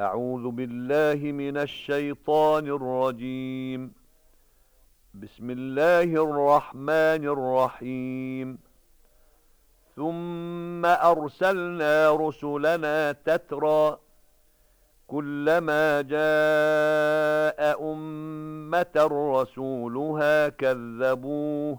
أعوذ بالله من الشيطان الرجيم. بسم الله الرحمن الرحيم. ثم أرسلنا رسلنا تترى كلما جاء أمة رسولها كذبوه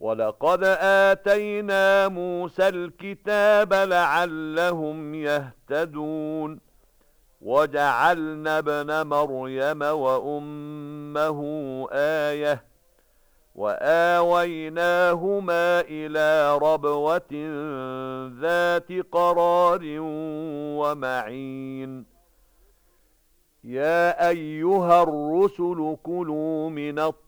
ولقد آتينا موسى الكتاب لعلهم يهتدون وجعلنا ابن مريم وأمه آيةً وآويناهما إلى ربوة ذات قرار ومعين يا أيها الرسل كلوا من الطيبات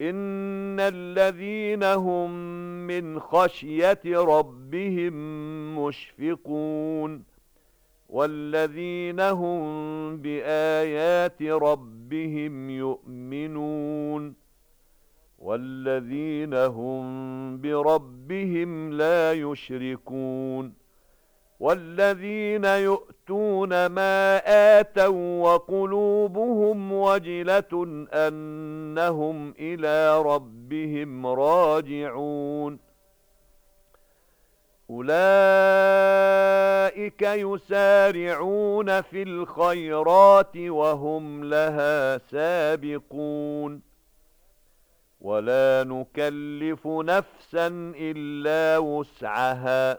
إِنَّ الَّذِينَ هُم مِّنْ خَشْيَةِ رَبِّهِم مُّشْفِقُونَ وَالَّذِينَ هُمْ بِآيَاتِ رَبِّهِمْ يُؤْمِنُونَ وَالَّذِينَ هُمْ بِرَبِّهِمْ لَا يُشْرِكُونَ وَالَّذِينَ يُؤْتُونَ مَا آتَوا وَقُلُوبُهُمْ وَجِلَةٌ أَنَّهُمْ إِلَى رَبِّهِمْ رَاجِعُونَ أُولَئِكَ يُسَارِعُونَ فِي الْخَيْرَاتِ وَهُمْ لَهَا سَابِقُونَ وَلَا نُكَلِّفُ نَفْسًا إِلَّا وُسْعَهَا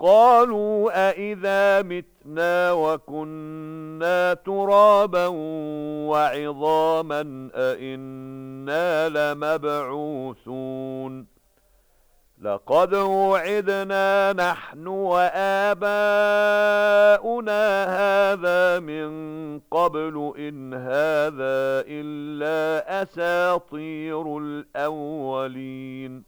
قَالُوا أَإِذَا مِتْنَا وَكُنَّا تُرَابًا وَعِظَامًا أَإِنَّا لَمَبْعُوثُونَ لَقَدْ وُعِدْنَا نَحْنُ وَآبَاؤُنَا هَذَا مِنْ قَبْلُ إِنْ هَذَا إِلَّا أَسَاطِيرُ الْأَوَّلِينَ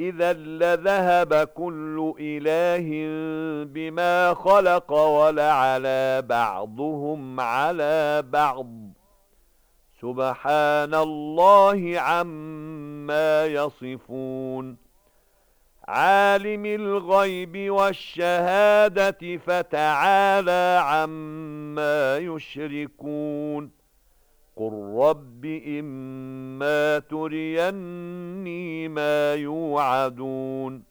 إِذًا لَّذَهَبَ كُلُّ إِلَٰهٍ بِمَا خَلَقَ وَلَعَلَا بَعْضُهُمْ عَلَى بَعْضٍ. سُبْحَانَ اللَّهِ عَمَّا يَصِفُونَ. عالم الغيب والشهادة فتعالى عما يشركون. قل رب إما تريني ما يوعدون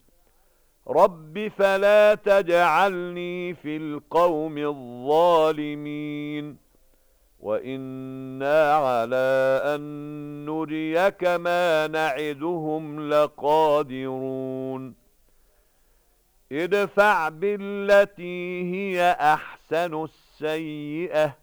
رب فلا تجعلني في القوم الظالمين وَإِنَّا عَلَى أَن نُّرِيَكَ مَا نَعِدُهُمْ لَقَادِرُونَ ادْفَعْ بِالَّتِي هِيَ أَحْسَنُ السَّيِّئَةَ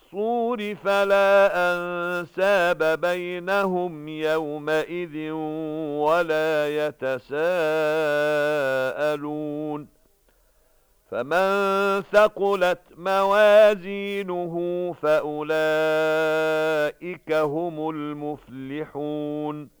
فَلَا أَنسَابَ بَيْنَهُمْ يَوْمَئِذٍ وَلَا يَتَسَاءَلُونَ. فَمَن ثَقُلَتْ مَوَازِينُهُ فَأُولَئِكَ هُمُ الْمُفْلِحُونَ.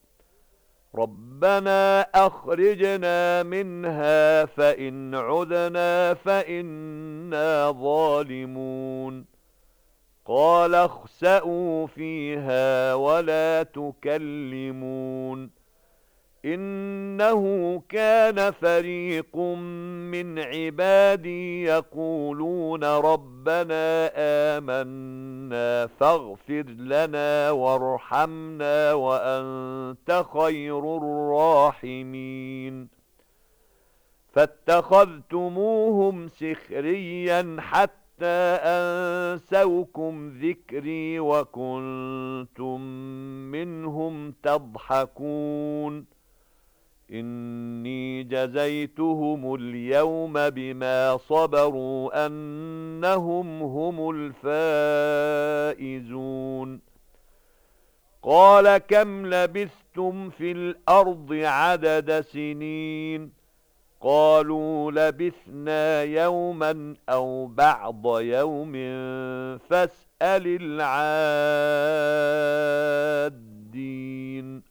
رَبَّنَا أَخْرِجْنَا مِنْهَا فَإِنْ عُدْنَا فَإِنَّا ظَالِمُونَ. قَالَ اخْسَئُوا فِيهَا وَلَا تُكَلِّمُونَ. إِنَّهُ كَانَ فَرِيقٌ مِنْ عِبَادِي يَقُولُونَ رَبَّنَا آمَنَّا فَاغْفِرْ لَنَا وَارْحَمْنَا وَأَنْتَ خَيْرُ الرَّاحِمِينَ. فَاتَّخَذْتُمُوهُمْ سِخْرِيًّا حَتَّى أَنْسَوْكُمْ ذِكْرِي وَكُنْتُمْ مِنْهُمْ تَضْحَكُونَ. إِنِّي جَزَيْتُهُمُ الْيَوْمَ بِمَا صَبَرُوا أَنَّهُمْ هُمُ الْفَائِزُونَ. قَالَ كَمْ لَبِثْتُمْ فِي الْأَرْضِ عَدَدَ سِنِينَ؟ قَالُوا لَبِثْنَا يَوْمًا أَوْ بَعْضَ يَوْمٍ فَاسْأَلِ الْعَادِّينَ.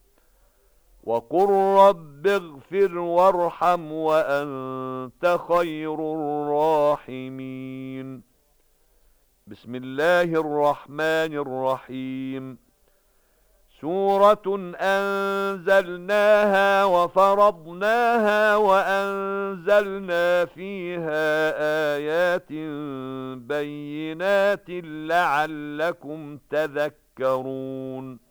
وَقُل رَّبِّ اغْفِرْ وَارْحَمْ وَأَنتَ خَيْرُ الرَّاحِمِينَ. بسم الله الرحمن الرحيم. سورة أنزلناها وفرضناها وأنزلنا فيها آيات بينات لعلكم تذكرون.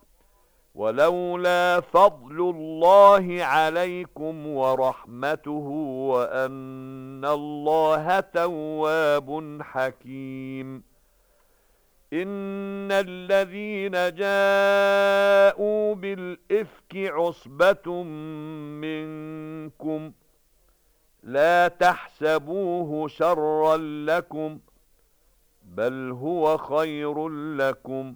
ولولا فضل الله عليكم ورحمته وأن الله تواب حكيم. إن الذين جاءوا بالإفك عصبة منكم لا تحسبوه شرا لكم بل هو خير لكم.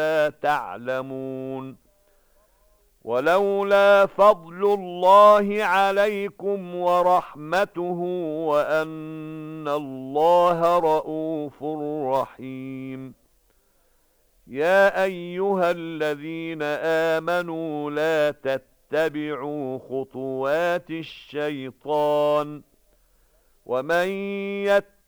لا تعلمون ولولا فضل الله عليكم ورحمته وأن الله رؤوف رحيم. يا أيها الذين آمنوا لا تتبعوا خطوات الشيطان ومن يتبعوا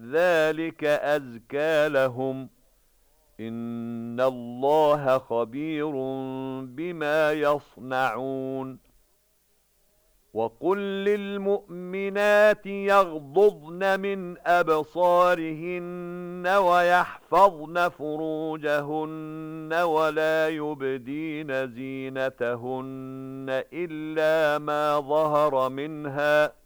ذلك أزكى لهم. إن الله خبير بما يصنعون. وقل للمؤمنات يغضضن من أبصارهن ويحفظن فروجهن ولا يبدين زينتهن إلا ما ظهر منها.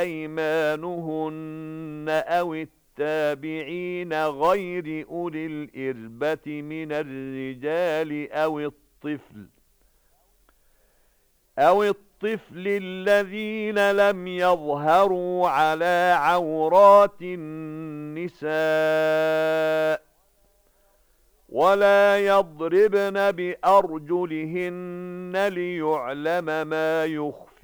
أيمانهن أو التابعين غير أولي الإربة من الرجال أو الطفل أو الطفل الذين لم يظهروا على عورات النساء ولا يضربن بأرجلهن ليعلم ما